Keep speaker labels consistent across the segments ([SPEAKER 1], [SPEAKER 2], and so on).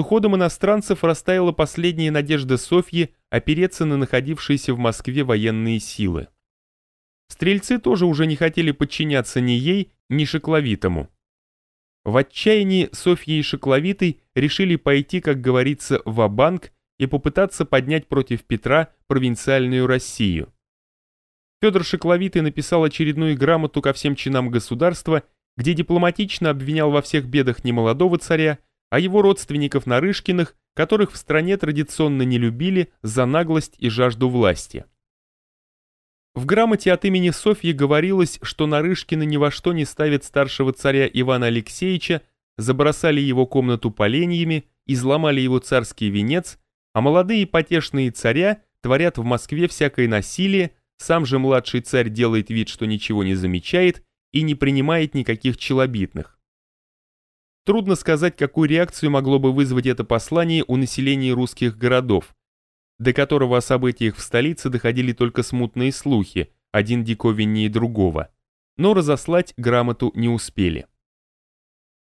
[SPEAKER 1] Уходом иностранцев растаяла последняя надежда Софьи опереться на находившиеся в Москве военные силы. Стрельцы тоже уже не хотели подчиняться ни ей, ни Шекловитому. В отчаянии Софья и Шекловитый решили пойти, как говорится, в банк и попытаться поднять против Петра провинциальную Россию. Федор Шекловитый написал очередную грамоту ко всем чинам государства, где дипломатично обвинял во всех бедах немолодого царя, а его родственников Нарышкиных, которых в стране традиционно не любили за наглость и жажду власти. В грамоте от имени Софьи говорилось, что Нарышкины ни во что не ставят старшего царя Ивана Алексеевича, забросали его комнату поленьями, изломали его царский венец, а молодые потешные царя творят в Москве всякое насилие, сам же младший царь делает вид, что ничего не замечает и не принимает никаких челобитных. Трудно сказать, какую реакцию могло бы вызвать это послание у населения русских городов, до которого о событиях в столице доходили только смутные слухи, один диковиннее другого, но разослать грамоту не успели.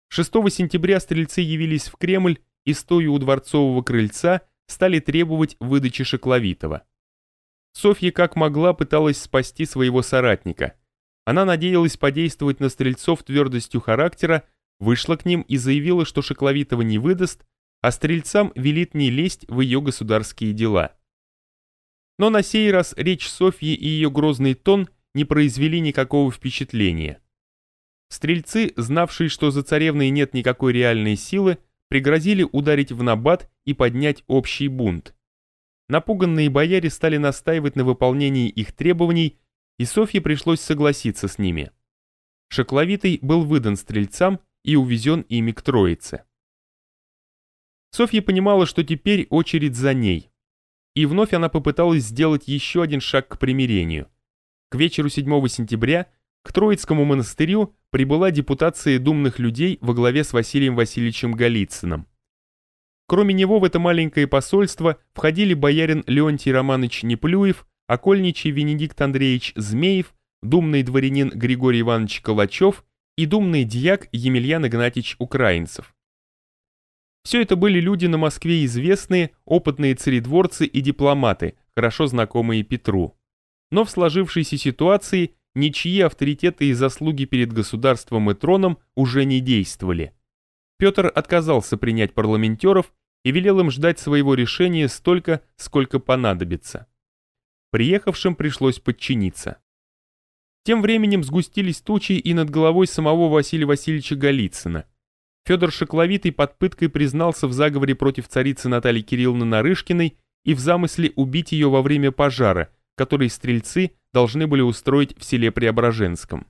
[SPEAKER 1] 6 сентября стрельцы явились в Кремль и, стоя у дворцового крыльца, стали требовать выдачи Шекловитова. Софья как могла пыталась спасти своего соратника. Она надеялась подействовать на стрельцов твердостью характера, вышла к ним и заявила, что Шекловитова не выдаст, а стрельцам велит не лезть в ее государские дела. Но на сей раз речь Софьи и ее грозный тон не произвели никакого впечатления. Стрельцы, знавшие, что за царевной нет никакой реальной силы, пригрозили ударить в набат и поднять общий бунт. Напуганные бояре стали настаивать на выполнении их требований, и Софье пришлось согласиться с ними. Шокловитый был выдан стрельцам и увезен ими к Троице. Софья понимала, что теперь очередь за ней. И вновь она попыталась сделать еще один шаг к примирению. К вечеру 7 сентября к Троицкому монастырю прибыла депутация думных людей во главе с Василием Васильевичем Голицыным. Кроме него в это маленькое посольство входили боярин Леонтий Романович Неплюев, окольничий Венедикт Андреевич Змеев, думный дворянин Григорий Иванович Калачев и думный дьяк Емельян Игнатьевич Украинцев. Все это были люди на Москве известные, опытные царедворцы и дипломаты, хорошо знакомые Петру. Но в сложившейся ситуации ничьи авторитеты и заслуги перед государством и троном уже не действовали. Петр отказался принять парламентеров и велел им ждать своего решения столько, сколько понадобится. Приехавшим пришлось подчиниться. Тем временем сгустились тучи и над головой самого Василия Васильевича Голицына – Федор Шокловитый под пыткой признался в заговоре против царицы Натальи Кирилловны Нарышкиной и в замысле убить ее во время пожара, который стрельцы должны были устроить в селе Преображенском.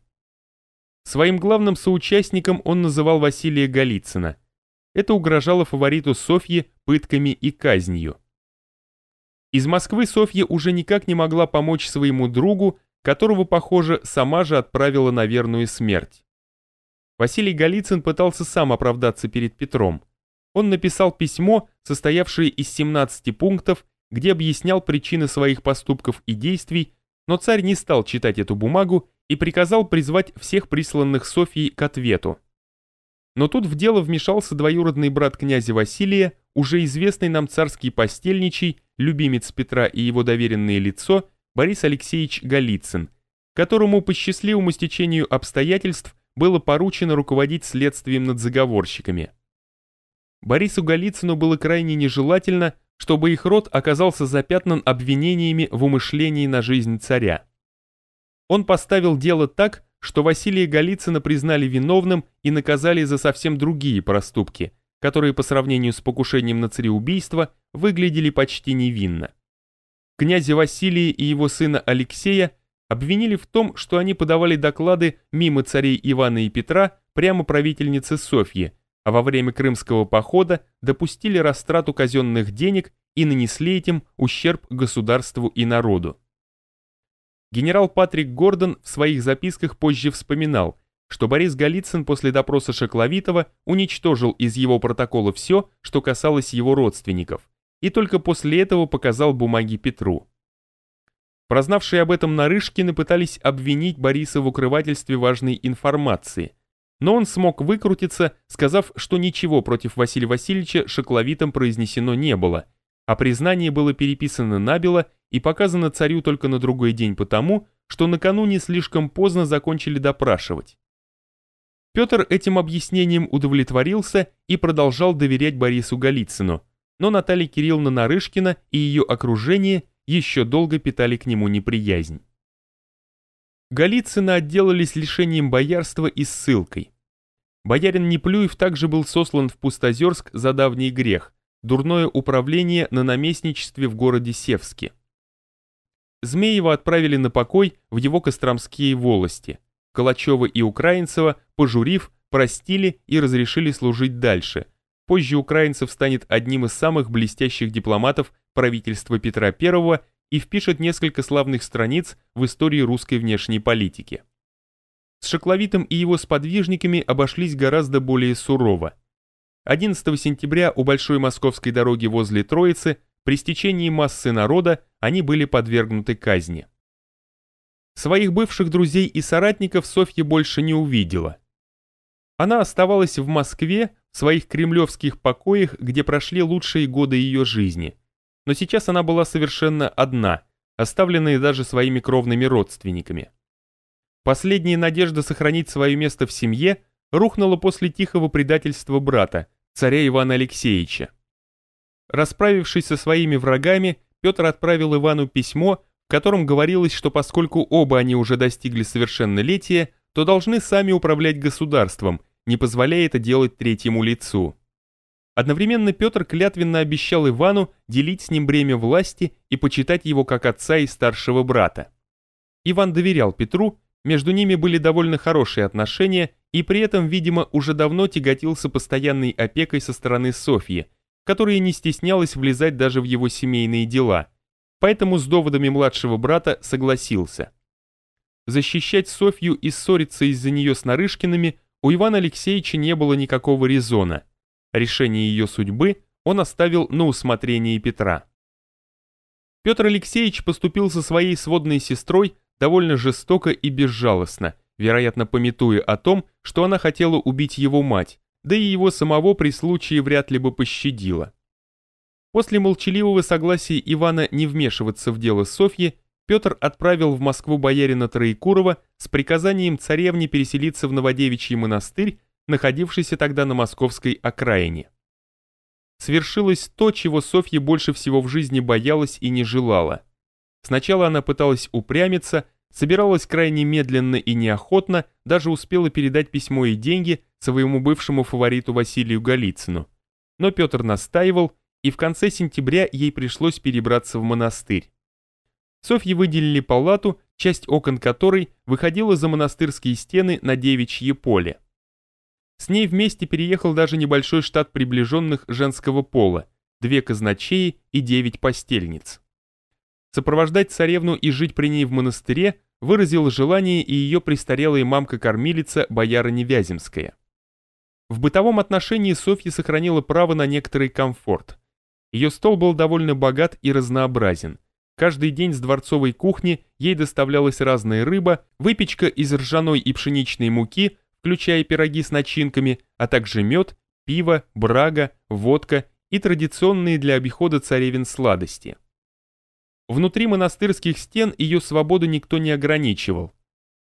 [SPEAKER 1] Своим главным соучастником он называл Василия Голицына. Это угрожало фавориту Софье пытками и казнью. Из Москвы Софья уже никак не могла помочь своему другу, которого, похоже, сама же отправила на верную смерть. Василий Голицын пытался сам оправдаться перед Петром. Он написал письмо, состоявшее из 17 пунктов, где объяснял причины своих поступков и действий, но царь не стал читать эту бумагу и приказал призвать всех присланных Софьей к ответу. Но тут в дело вмешался двоюродный брат князя Василия, уже известный нам царский постельничий, любимец Петра и его доверенное лицо, Борис Алексеевич Голицын, которому по счастливому стечению обстоятельств было поручено руководить следствием над заговорщиками. Борису Голицыну было крайне нежелательно, чтобы их род оказался запятнан обвинениями в умышлении на жизнь царя. Он поставил дело так, что Василия Голицына признали виновным и наказали за совсем другие проступки, которые по сравнению с покушением на цареубийство выглядели почти невинно. Князя Василия и его сына Алексея обвинили в том, что они подавали доклады мимо царей Ивана и Петра прямо правительнице Софьи, а во время крымского похода допустили растрату казенных денег и нанесли этим ущерб государству и народу. Генерал Патрик Гордон в своих записках позже вспоминал, что Борис Голицын после допроса Шакловитова уничтожил из его протокола все, что касалось его родственников, и только после этого показал бумаги Петру. Прознавшие об этом Нарышкины пытались обвинить Бориса в укрывательстве важной информации, но он смог выкрутиться, сказав, что ничего против Василия Васильевича шокловитом произнесено не было, а признание было переписано набело и показано царю только на другой день потому, что накануне слишком поздно закончили допрашивать. Петр этим объяснением удовлетворился и продолжал доверять Борису Голицыну, но Наталья Кирилловна Нарышкина и ее окружение еще долго питали к нему неприязнь. Голицыны отделались лишением боярства и ссылкой. Боярин Неплюев также был сослан в Пустозерск за давний грех, дурное управление на наместничестве в городе Севске. Змеева отправили на покой в его костромские волости. Калачева и Украинцева, пожурив, простили и разрешили служить дальше. Позже Украинцев станет одним из самых блестящих дипломатов правительства Петра I и впишет несколько славных страниц в истории русской внешней политики. С Шокловитом и его сподвижниками обошлись гораздо более сурово. 11 сентября у Большой Московской дороги возле Троицы при стечении массы народа они были подвергнуты казни. Своих бывших друзей и соратников Софья больше не увидела. Она оставалась в Москве, своих кремлевских покоях, где прошли лучшие годы ее жизни – но сейчас она была совершенно одна, оставленная даже своими кровными родственниками. Последняя надежда сохранить свое место в семье рухнула после тихого предательства брата, царя Ивана Алексеевича. Расправившись со своими врагами, Петр отправил Ивану письмо, в котором говорилось, что поскольку оба они уже достигли совершеннолетия, то должны сами управлять государством, не позволяя это делать третьему лицу. Одновременно Петр клятвенно обещал Ивану делить с ним бремя власти и почитать его как отца и старшего брата. Иван доверял Петру, между ними были довольно хорошие отношения, и при этом, видимо, уже давно тяготился постоянной опекой со стороны Софьи, которая не стеснялась влезать даже в его семейные дела, поэтому с доводами младшего брата согласился. Защищать Софью и ссориться из-за нее с Нарышкиными у Ивана Алексеевича не было никакого резона – Решение ее судьбы он оставил на усмотрение Петра. Петр Алексеевич поступил со своей сводной сестрой довольно жестоко и безжалостно, вероятно, пометуя о том, что она хотела убить его мать, да и его самого при случае вряд ли бы пощадила. После молчаливого согласия Ивана не вмешиваться в дело Софьи, Петр отправил в Москву боярина Троекурова с приказанием царевне переселиться в Новодевичий монастырь находившийся тогда на московской окраине. Свершилось то, чего Софья больше всего в жизни боялась и не желала. Сначала она пыталась упрямиться, собиралась крайне медленно и неохотно, даже успела передать письмо и деньги своему бывшему фавориту Василию Голицыну. Но Петр настаивал, и в конце сентября ей пришлось перебраться в монастырь. Софье выделили палату, часть окон которой выходила за монастырские стены на девичье поле. С ней вместе переехал даже небольшой штат приближенных женского пола, две казначеи и девять постельниц. Сопровождать царевну и жить при ней в монастыре выразил желание и ее престарелая мамка-кормилица боярыня Вяземская. В бытовом отношении Софья сохранила право на некоторый комфорт. Ее стол был довольно богат и разнообразен. Каждый день с дворцовой кухни ей доставлялась разная рыба, выпечка из ржаной и пшеничной муки, включая пироги с начинками, а также мед, пиво, брага, водка и традиционные для обихода царевин сладости. Внутри монастырских стен ее свободу никто не ограничивал.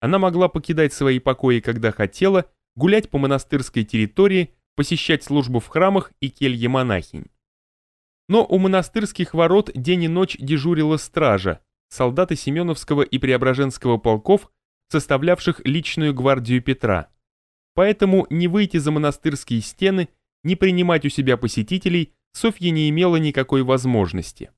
[SPEAKER 1] Она могла покидать свои покои, когда хотела, гулять по монастырской территории, посещать службу в храмах и келье монахинь. Но у монастырских ворот день и ночь дежурила стража, солдаты Семеновского и Преображенского полков, составлявших личную гвардию Петра. Поэтому не выйти за монастырские стены, не принимать у себя посетителей Софья не имела никакой возможности.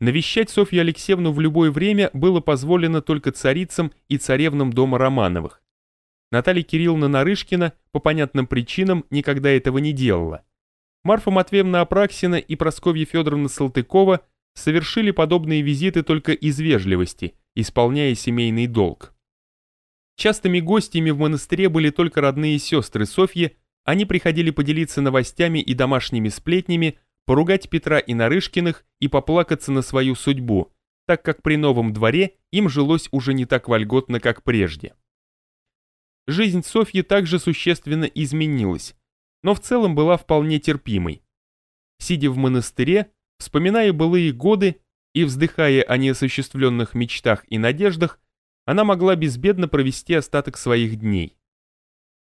[SPEAKER 1] Навещать Софью Алексеевну в любое время было позволено только царицам и царевнам дома Романовых. Наталья Кирилловна Нарышкина по понятным причинам никогда этого не делала. Марфа Матвеевна Апраксина и Просковья Федоровна Салтыкова совершили подобные визиты только из вежливости, исполняя семейный долг. Частыми гостями в монастыре были только родные сестры Софьи, они приходили поделиться новостями и домашними сплетнями, поругать Петра и Нарышкиных и поплакаться на свою судьбу, так как при новом дворе им жилось уже не так вольготно, как прежде. жизнь Софьи также существенно изменилась, но в целом была вполне терпимой. Сидя в монастыре, вспоминая былые годы и вздыхая о неосуществленных мечтах и надеждах, она могла безбедно провести остаток своих дней.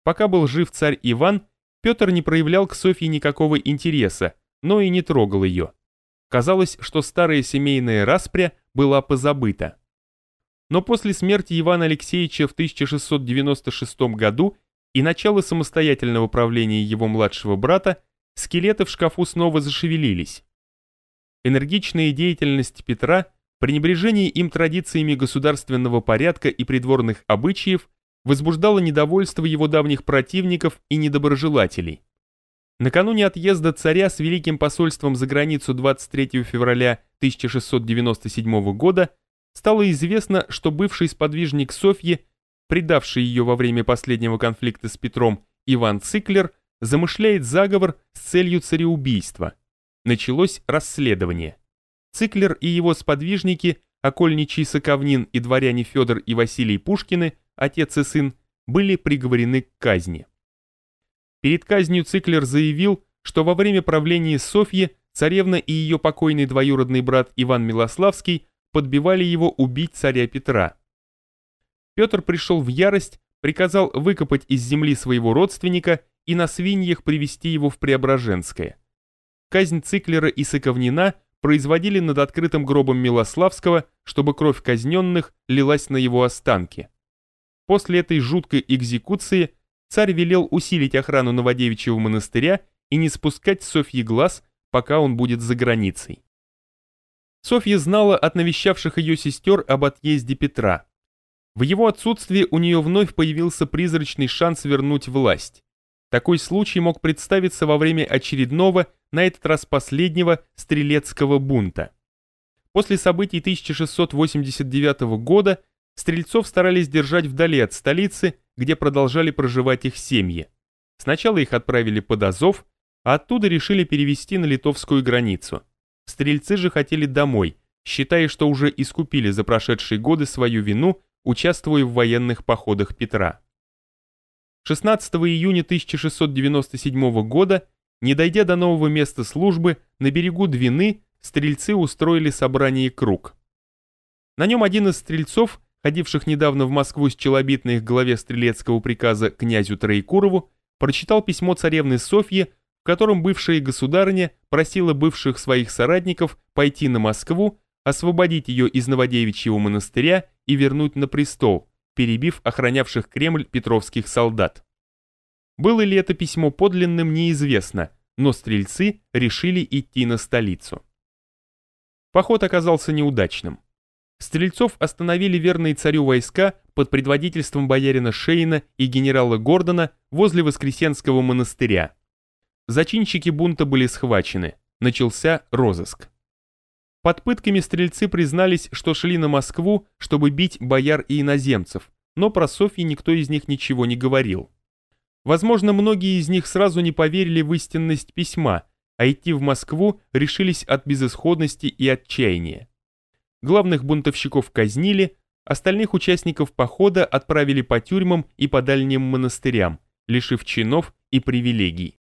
[SPEAKER 1] Пока был жив царь Иван, Петр не проявлял к Софье никакого интереса, но и не трогал ее. Казалось, что старая семейная распря была позабыта. Но после смерти Ивана Алексеевича в 1696 году и начала самостоятельного правления его младшего брата, скелеты в шкафу снова зашевелились. Энергичная деятельность Петра, пренебрежение им традициями государственного порядка и придворных обычаев возбуждало недовольство его давних противников и недоброжелателей. Накануне отъезда царя с Великим посольством за границу 23 февраля 1697 года стало известно, что бывший сподвижник Софьи, предавший ее во время последнего конфликта с Петром, Иван Циклер, замышляет заговор с целью цареубийства. Началось расследование. Циклер и его сподвижники, окольничий Соковнин и дворяне Федор и Василий Пушкины, отец и сын, были приговорены к казни. Перед казнью Циклер заявил, что во время правления Софьи царевна и ее покойный двоюродный брат Иван Милославский подбивали его убить царя Петра. Петр пришел в ярость, приказал выкопать из земли своего родственника и на свиньях привести его в Преображенское. Казнь Циклера и Соковнина производили над открытым гробом Милославского, чтобы кровь казненных лилась на его останки. После этой жуткой экзекуции царь велел усилить охрану Новодевичьего монастыря и не спускать Софьи глаз, пока он будет за границей. Софья знала от навещавших ее сестер об отъезде Петра. В его отсутствии у нее вновь появился призрачный шанс вернуть власть. Такой случай мог представиться во время очередного, на этот раз последнего, стрелецкого бунта. После событий 1689 года стрельцов старались держать вдали от столицы, где продолжали проживать их семьи. Сначала их отправили под Азов, а оттуда решили перевести на литовскую границу. Стрельцы же хотели домой, считая, что уже искупили за прошедшие годы свою вину, участвуя в военных походах Петра. 16 июня 1697 года, не дойдя до нового места службы, на берегу Двины стрельцы устроили собрание круг. На нем один из стрельцов, ходивших недавно в Москву с челобитной к главе стрелецкого приказа князю Троекурову, прочитал письмо царевны Софьи, в котором бывшая государыня просила бывших своих соратников пойти на Москву, освободить ее из Новодевичьего монастыря и вернуть на престол, перебив охранявших Кремль петровских солдат. Было ли это письмо подлинным, неизвестно, но стрельцы решили идти на столицу. Поход оказался неудачным. Стрельцов остановили верные царю войска под предводительством боярина Шейна и генерала Гордона возле Воскресенского монастыря. Зачинщики бунта были схвачены. Начался розыск. Под пытками стрельцы признались, что шли на Москву, чтобы бить бояр и иноземцев, но про Софьи никто из них ничего не говорил. Возможно, многие из них сразу не поверили в истинность письма, а идти в Москву решились от безысходности и отчаяния. Главных бунтовщиков казнили, остальных участников похода отправили по тюрьмам и по дальним монастырям, лишив чинов и привилегий.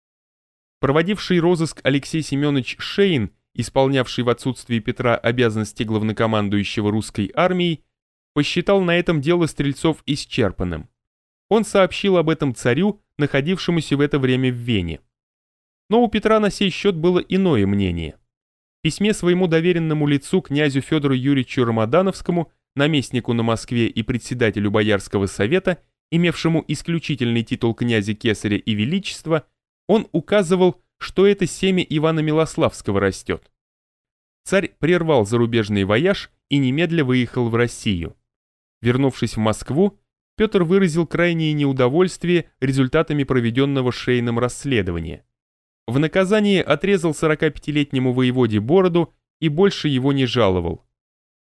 [SPEAKER 1] Проводивший розыск Алексей Семенович Шейн, исполнявший в отсутствии Петра обязанности главнокомандующего русской армией, посчитал на этом дело стрельцов исчерпанным. Он сообщил об этом царю, находившемуся в это время в Вене. Но у Петра на сей счет было иное мнение. В письме своему доверенному лицу князю Федору Юрьевичу Рамадановскому, наместнику на Москве и председателю Боярского совета, имевшему исключительный титул князя Кесаря и Величества, он указывал, что это семя Ивана Милославского растет. Царь прервал зарубежный вояж и немедля выехал в Россию. Вернувшись в Москву, Петр выразил крайнее неудовольствие результатами проведенного Шейном расследования. В наказание отрезал 45-летнему воеводе бороду и больше его не жаловал.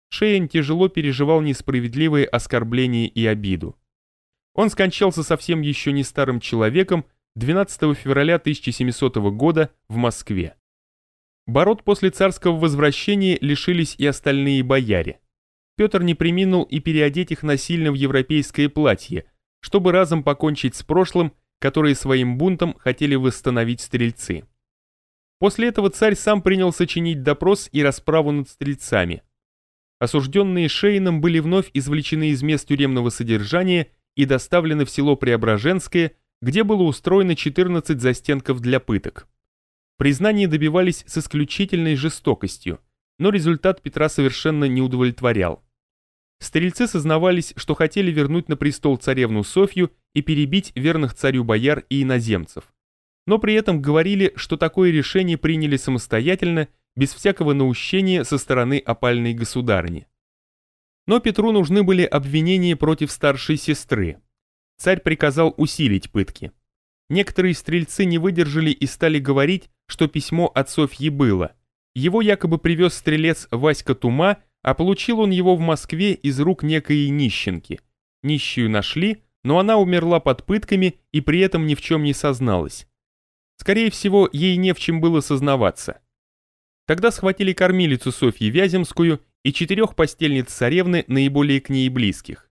[SPEAKER 1] Шейн тяжело переживал несправедливые оскорбления и обиду. Он скончался совсем еще не старым человеком, 12 февраля 1700 года в Москве. Бород после царского возвращения лишились и остальные бояре. Петр не приминул и переодеть их насильно в европейское платье, чтобы разом покончить с прошлым, которое своим бунтом хотели восстановить стрельцы. После этого царь сам принялся чинить допрос и расправу над стрельцами. Осужденные Шейном были вновь извлечены из мест тюремного содержания и доставлены в село Преображенское, где было устроено 14 застенков для пыток. Признания добивались с исключительной жестокостью, но результат Петра совершенно не удовлетворял. Стрельцы сознавались, что хотели вернуть на престол царевну Софью и перебить верных царю бояр и иноземцев. Но при этом говорили, что такое решение приняли самостоятельно, без всякого наущения со стороны опальной государыни. Но Петру нужны были обвинения против старшей сестры. Царь приказал усилить пытки. Некоторые стрельцы не выдержали и стали говорить, что письмо от Софьи было. Его якобы привез стрелец Васька Тума, а получил он его в Москве из рук некой нищенки. Нищую нашли, но она умерла под пытками и при этом ни в чем не созналась. Скорее всего, ей не в чем было сознаваться. Тогда схватили кормилицу Софьи Вяземскую и четырех постельниц царевны, наиболее к ней близких.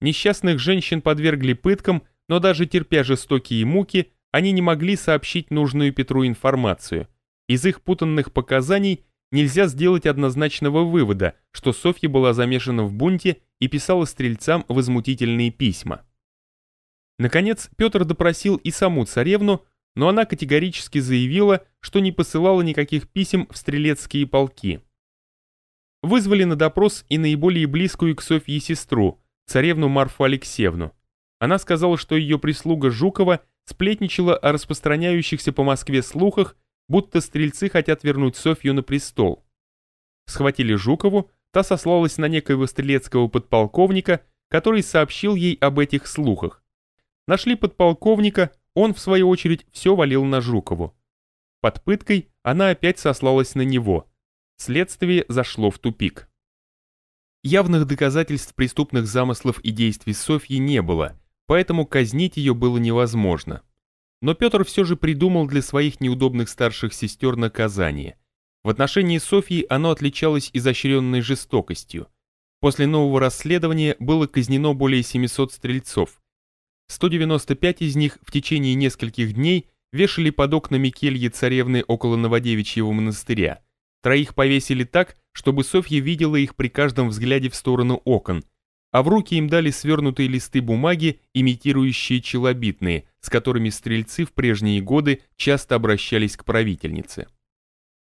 [SPEAKER 1] Несчастных женщин подвергли пыткам, но даже терпя жестокие муки, они не могли сообщить нужную Петру информацию. Из их путанных показаний нельзя сделать однозначного вывода, что Софья была замешана в бунте и писала стрельцам возмутительные письма. Наконец, Петр допросил и саму царевну, но она категорически заявила, что не посылала никаких писем в стрелецкие полки. Вызвали на допрос и наиболее близкую к Софье сестру, царевну Марфу Алексеевну. Она сказала, что ее прислуга Жукова сплетничала о распространяющихся по Москве слухах, будто стрельцы хотят вернуть Софью на престол. Схватили Жукову, та сослалась на некоего стрелецкого подполковника, который сообщил ей об этих слухах. Нашли подполковника, он, в свою очередь, все валил на Жукову. Под пыткой она опять сослалась на него. Следствие зашло в тупик. Явных доказательств преступных замыслов и действий Софьи не было, поэтому казнить ее было невозможно. Но Петр все же придумал для своих неудобных старших сестер наказание. В отношении Софьи оно отличалось изощренной жестокостью. После нового расследования было казнено более 700 стрельцов. 195 из них в течение нескольких дней вешали под окнами кельи царевны около Новодевичьего монастыря. Троих повесили так, чтобы Софья видела их при каждом взгляде в сторону окон, а в руки им дали свернутые листы бумаги, имитирующие челобитные, с которыми стрельцы в прежние годы часто обращались к правительнице.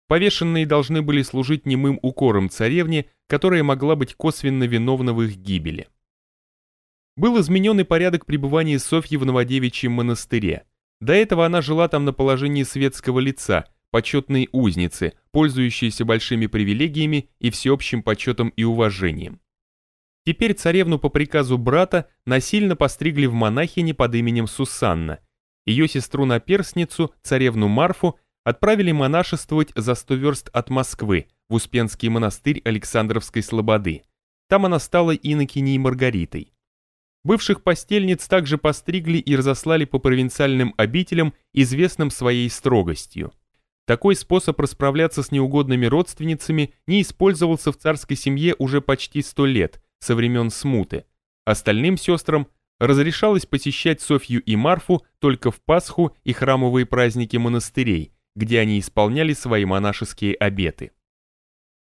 [SPEAKER 1] Повешенные должны были служить немым укором царевне, которая могла быть косвенно виновна в их гибели. Был изменен и порядок пребывания Софьи в Новодевичьем монастыре. До этого она жила там на положении светского лица, почетной узницы, пользующейся большими привилегиями и всеобщим почетом и уважением. Теперь царевну по приказу брата насильно постригли в монахини под именем Сусанна. Ее сестру-наперсницу, царевну Марфу, отправили монашествовать за сто верст от Москвы, в Успенский монастырь Александровской Слободы. Там она стала инокиней Маргаритой. Бывших постельниц также постригли и разослали по провинциальным обителям, известным своей строгостью. Такой способ расправляться с неугодными родственницами не использовался в царской семье уже почти сто лет – со времен смуты. Остальным сестрам разрешалось посещать Софью и Марфу только в Пасху и храмовые праздники монастырей, где они исполняли свои монашеские обеты.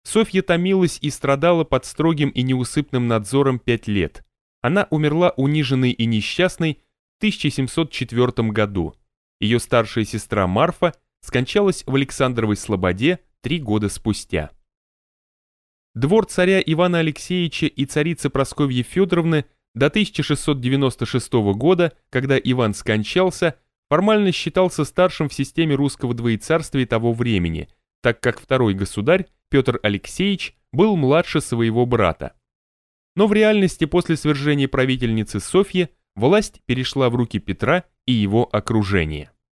[SPEAKER 1] Софья томилась и страдала под строгим и неусыпным надзором пять лет. Она умерла униженной и несчастной в 1704 году. Ее старшая сестра Марфа скончалась в Александровой Слободе три года спустя. Двор царя Ивана Алексеевича и царицы Просковьи Федоровны до 1696 года, когда Иван скончался, формально считался старшим в системе русского двоецарствия того времени, так как второй государь, Петр Алексеевич, был младше своего брата. Но в реальности после свержения правительницы Софьи власть перешла в руки Петра и его окружения.